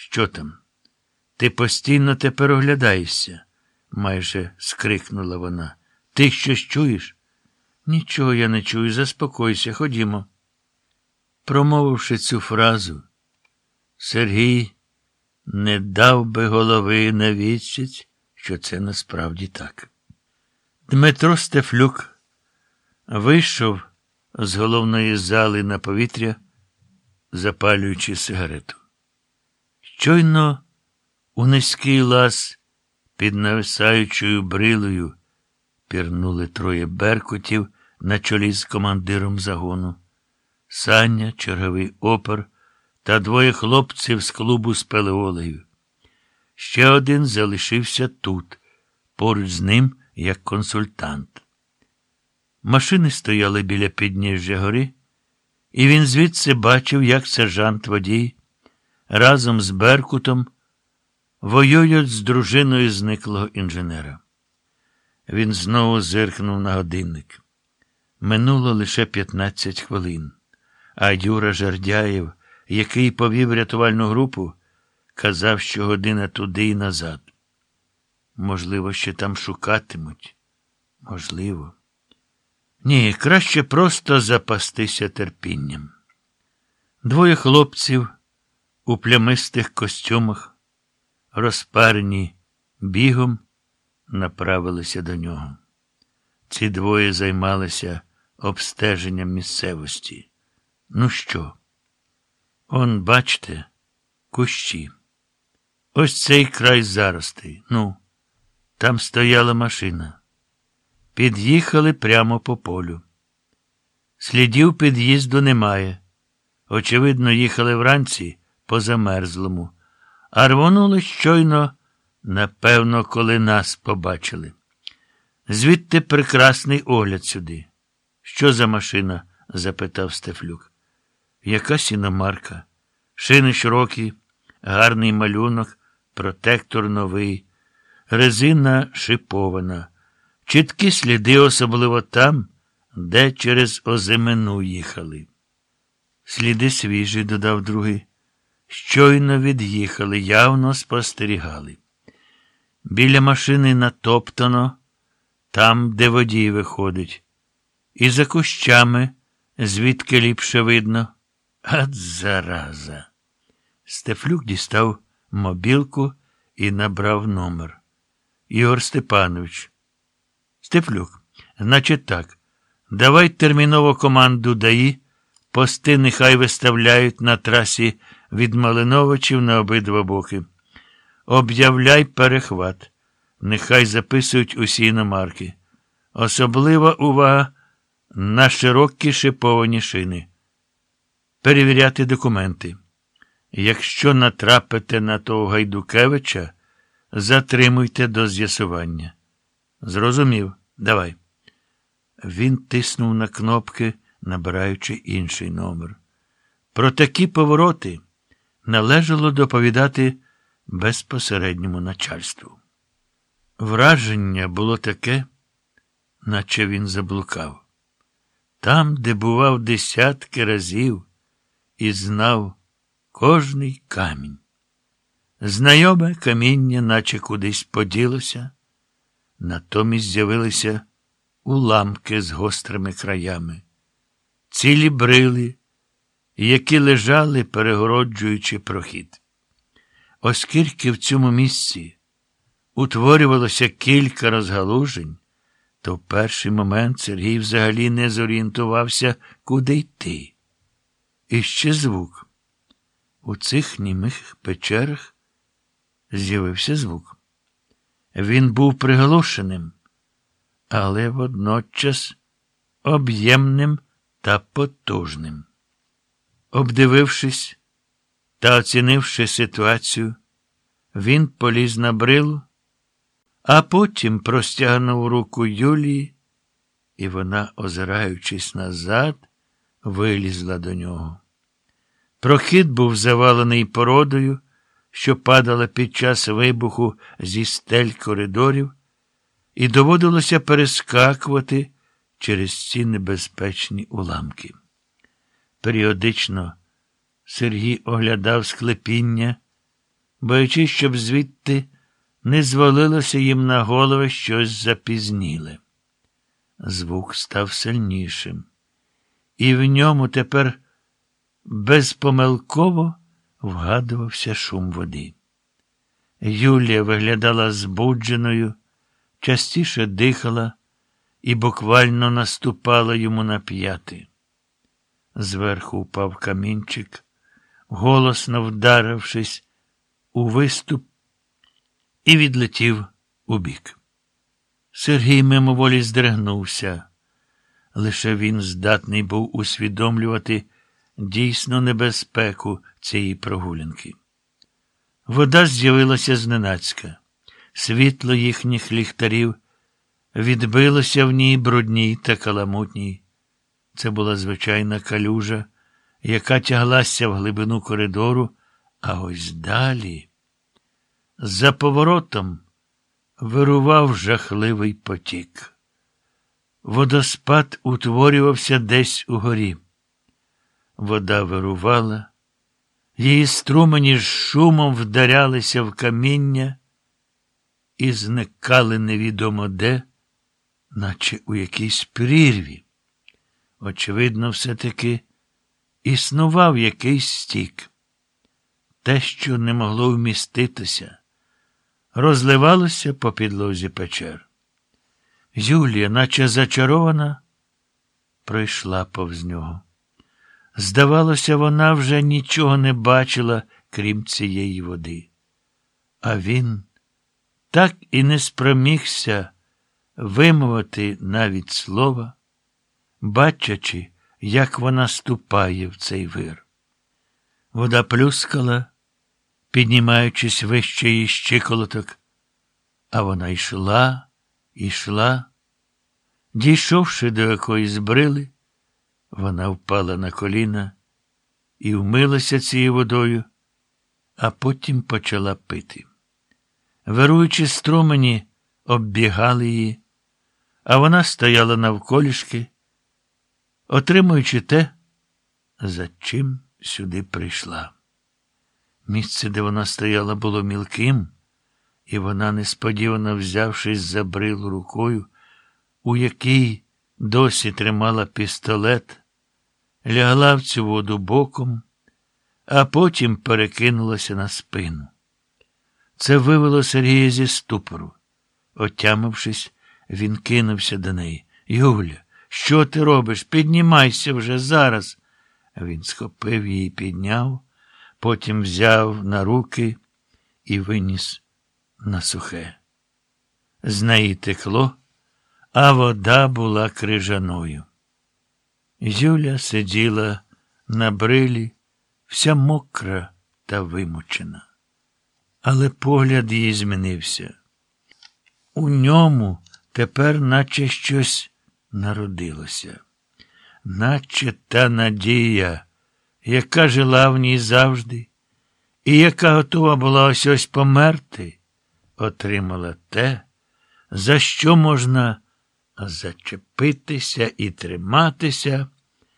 Що там? Ти постійно тепер оглядаєшся, майже скрикнула вона. Ти щось чуєш? Нічого я не чую, заспокойся, ходімо. Промовивши цю фразу, Сергій не дав би голови на відсіч, що це насправді так. Дмитро Стефлюк вийшов з головної зали на повітря, запалюючи сигарету. Щойно у низький лаз під нависаючою брилою пірнули троє беркутів на чолі з командиром загону. Саня, черговий опер та двоє хлопців з клубу з пелеолею. Ще один залишився тут, поруч з ним, як консультант. Машини стояли біля підніжжя гори, і він звідси бачив, як сержант водій разом з Беркутом воюють з дружиною зниклого інженера. Він знову зиркнув на годинник. Минуло лише 15 хвилин, а Юра Жердяєв, який повів рятувальну групу, казав, що година туди і назад. Можливо, ще там шукатимуть. Можливо. Ні, краще просто запастися терпінням. Двоє хлопців у плямистих костюмах, розпарені бігом, направилися до нього. Ці двоє займалися обстеженням місцевості. Ну що? Он, бачите, кущі. Ось цей край заростий. Ну, там стояла машина. Під'їхали прямо по полю. Слідів під'їзду немає. Очевидно, їхали вранці по замерзлому, а рвонули щойно, напевно, коли нас побачили. Звідти прекрасний огляд сюди. Що за машина? запитав Стефлюк. Якась іномарка. Шини широкі, гарний малюнок, протектор новий, резина шипована. Чіткі сліди, особливо там, де через озимину їхали. Сліди свіжі, додав другий. Щойно від'їхали, явно спостерігали. Біля машини натоптано, там, де водій виходить, і за кущами, звідки ліпше видно. От зараза. Стефлюк дістав мобілку і набрав номер. Ігор Степанович. Стефлюк, значить так. Давай терміново команду даї, пости нехай виставляють на трасі від Малиновичів на обидва боки. Об'являй перехват. Нехай записують усі іномарки. Особлива увага на широкі шиповані шини. Перевіряти документи. Якщо натрапите на того Гайдукевича, затримуйте до з'ясування. Зрозумів, давай. Він тиснув на кнопки, набираючи інший номер. Про такі повороти належало доповідати безпосередньому начальству. Враження було таке, наче він заблукав. Там, де бував десятки разів і знав кожний камінь. Знайоме каміння, наче кудись поділося, натомість з'явилися уламки з гострими краями, цілі брили, які лежали, перегороджуючи прохід. Оскільки в цьому місці утворювалося кілька розгалужень, то в перший момент Сергій взагалі не зорієнтувався, куди йти. І ще звук. У цих німих печерах з'явився звук. Він був приголошеним, але водночас об'ємним та потужним. Обдивившись та оцінивши ситуацію, він поліз на брилу, а потім простягнув руку Юлії, і вона, озираючись назад, вилізла до нього. Прохід був завалений породою, що падала під час вибуху зі стель коридорів, і доводилося перескакувати через ці небезпечні уламки. Періодично Сергій оглядав склепіння боячись, щоб звідти не звалилося їм на голови щось запізніле. Звук став сильнішим, і в ньому тепер безпомилково вгадувався шум води. Юлія виглядала збудженою, частіше дихала і буквально наступала йому на п'яти. Зверху впав камінчик, голосно вдарившись у виступ, і відлетів убік. Сергій мимоволі здригнувся. Лише він здатний був усвідомлювати дійсну небезпеку цієї прогулянки. Вода з'явилася зненацька. Світло їхніх ліхтарів відбилося в ній брудній та каламутній. Це була звичайна калюжа, яка тяглася в глибину коридору, а ось далі. За поворотом вирував жахливий потік. Водоспад утворювався десь угорі. Вода вирувала, її струмені з шумом вдарялися в каміння і зникали невідомо де, наче у якійсь прірві. Очевидно, все-таки існував якийсь стік. Те, що не могло вміститися, розливалося по підлозі печер. Юлія, наче зачарована, пройшла повз нього. Здавалося, вона вже нічого не бачила, крім цієї води. А він так і не спромігся вимовити навіть слова, бачачи, як вона ступає в цей вир. Вода плюскала, піднімаючись вище її щиколоток, а вона йшла, йшла. Дійшовши до якоїсь брили, вона впала на коліна і вмилася цією водою, а потім почала пити. Вируючи струмені, оббігали її, а вона стояла навколішки, отримуючи те, за чим сюди прийшла. Місце, де вона стояла, було мілким, і вона, несподівано взявшись за брилу рукою, у якій досі тримала пістолет, лягла в цю воду боком, а потім перекинулася на спину. Це вивело Сергія зі ступору. Отямившись, він кинувся до неї. Юля, що ти робиш? Піднімайся вже зараз. Він схопив її, підняв, потім взяв на руки і виніс на сухе. З неї текло, а вода була крижаною. Юля сиділа на брилі, вся мокра та вимучена. Але погляд її змінився. У ньому тепер наче щось народилося, наче та надія, яка жила в ній завжди, і яка готова була ось ось померти, отримала те, за що можна зачепитися і триматися.